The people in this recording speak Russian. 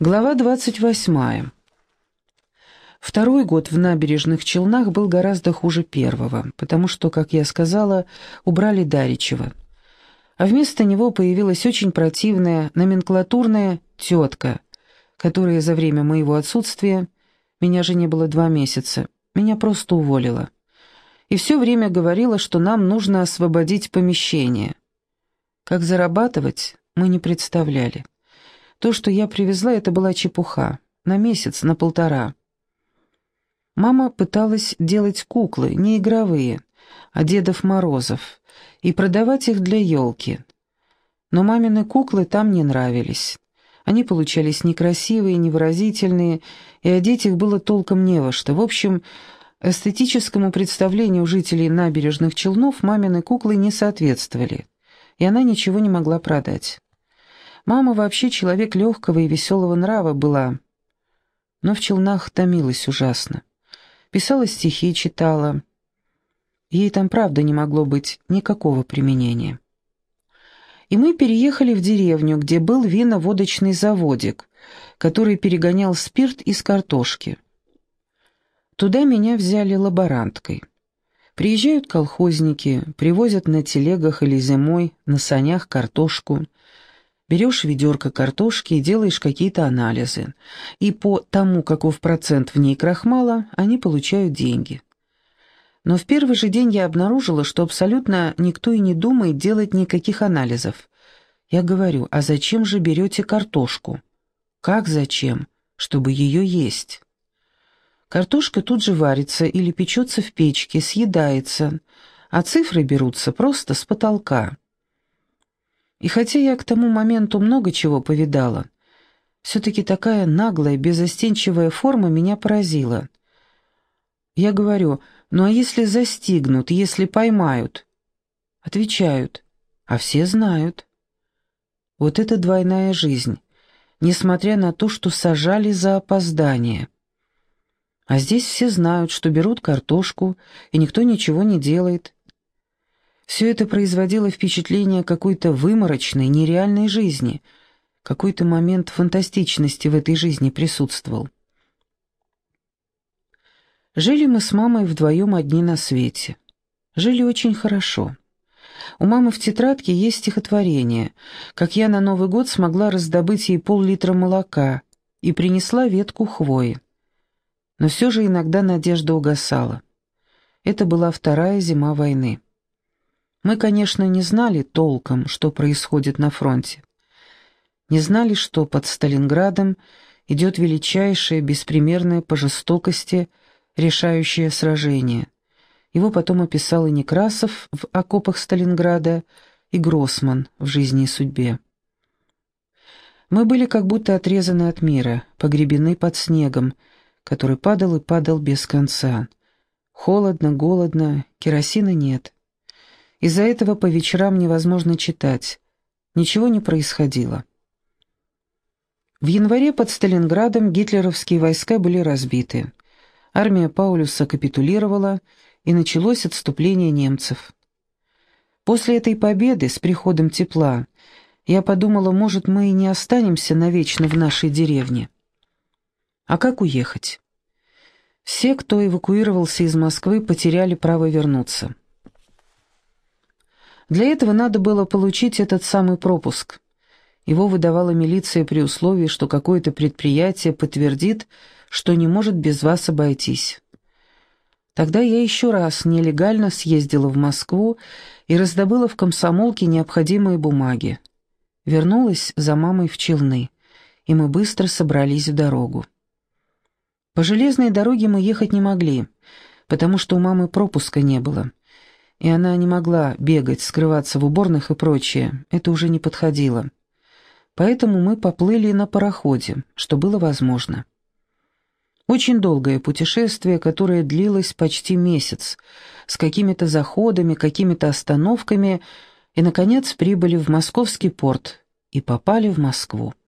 Глава 28. Второй год в набережных Челнах был гораздо хуже первого, потому что, как я сказала, убрали Даричева. А вместо него появилась очень противная номенклатурная тетка, которая за время моего отсутствия, меня же не было два месяца, меня просто уволила. И все время говорила, что нам нужно освободить помещение. Как зарабатывать, мы не представляли. То, что я привезла, это была чепуха. На месяц, на полтора. Мама пыталась делать куклы, не игровые, а Дедов Морозов, и продавать их для елки. Но мамины куклы там не нравились. Они получались некрасивые, невыразительные, и одеть их было толком не во что. В общем, эстетическому представлению жителей набережных Челнов мамины куклы не соответствовали, и она ничего не могла продать. Мама вообще человек легкого и веселого нрава была, но в Челнах томилась ужасно. Писала стихи, читала. Ей там правда не могло быть никакого применения. И мы переехали в деревню, где был виноводочный заводик, который перегонял спирт из картошки. Туда меня взяли лаборанткой. Приезжают колхозники, привозят на телегах или зимой на санях картошку – Берешь ведерко картошки и делаешь какие-то анализы. И по тому, каков процент в ней крахмала, они получают деньги. Но в первый же день я обнаружила, что абсолютно никто и не думает делать никаких анализов. Я говорю, а зачем же берете картошку? Как зачем? Чтобы ее есть. Картошка тут же варится или печется в печке, съедается, а цифры берутся просто с потолка. И хотя я к тому моменту много чего повидала, все-таки такая наглая, безостенчивая форма меня поразила. Я говорю, ну а если застигнут, если поймают? Отвечают, а все знают. Вот это двойная жизнь, несмотря на то, что сажали за опоздание. А здесь все знают, что берут картошку, и никто ничего не делает. Все это производило впечатление какой-то выморочной, нереальной жизни. Какой-то момент фантастичности в этой жизни присутствовал. Жили мы с мамой вдвоем одни на свете. Жили очень хорошо. У мамы в тетрадке есть стихотворение, как я на Новый год смогла раздобыть ей пол-литра молока и принесла ветку хвои. Но все же иногда надежда угасала. Это была вторая зима войны. Мы, конечно, не знали толком, что происходит на фронте. Не знали, что под Сталинградом идет величайшее, беспримерное по жестокости решающее сражение. Его потом описал и Некрасов в «Окопах Сталинграда», и Гроссман в «Жизни и судьбе». Мы были как будто отрезаны от мира, погребены под снегом, который падал и падал без конца. Холодно, голодно, керосина нет. Из-за этого по вечерам невозможно читать. Ничего не происходило. В январе под Сталинградом гитлеровские войска были разбиты. Армия Паулюса капитулировала, и началось отступление немцев. После этой победы, с приходом тепла, я подумала, может, мы и не останемся навечно в нашей деревне. А как уехать? Все, кто эвакуировался из Москвы, потеряли право вернуться. Для этого надо было получить этот самый пропуск. Его выдавала милиция при условии, что какое-то предприятие подтвердит, что не может без вас обойтись. Тогда я еще раз нелегально съездила в Москву и раздобыла в комсомолке необходимые бумаги. Вернулась за мамой в Челны, и мы быстро собрались в дорогу. По железной дороге мы ехать не могли, потому что у мамы пропуска не было и она не могла бегать, скрываться в уборных и прочее, это уже не подходило. Поэтому мы поплыли на пароходе, что было возможно. Очень долгое путешествие, которое длилось почти месяц, с какими-то заходами, какими-то остановками, и, наконец, прибыли в московский порт и попали в Москву.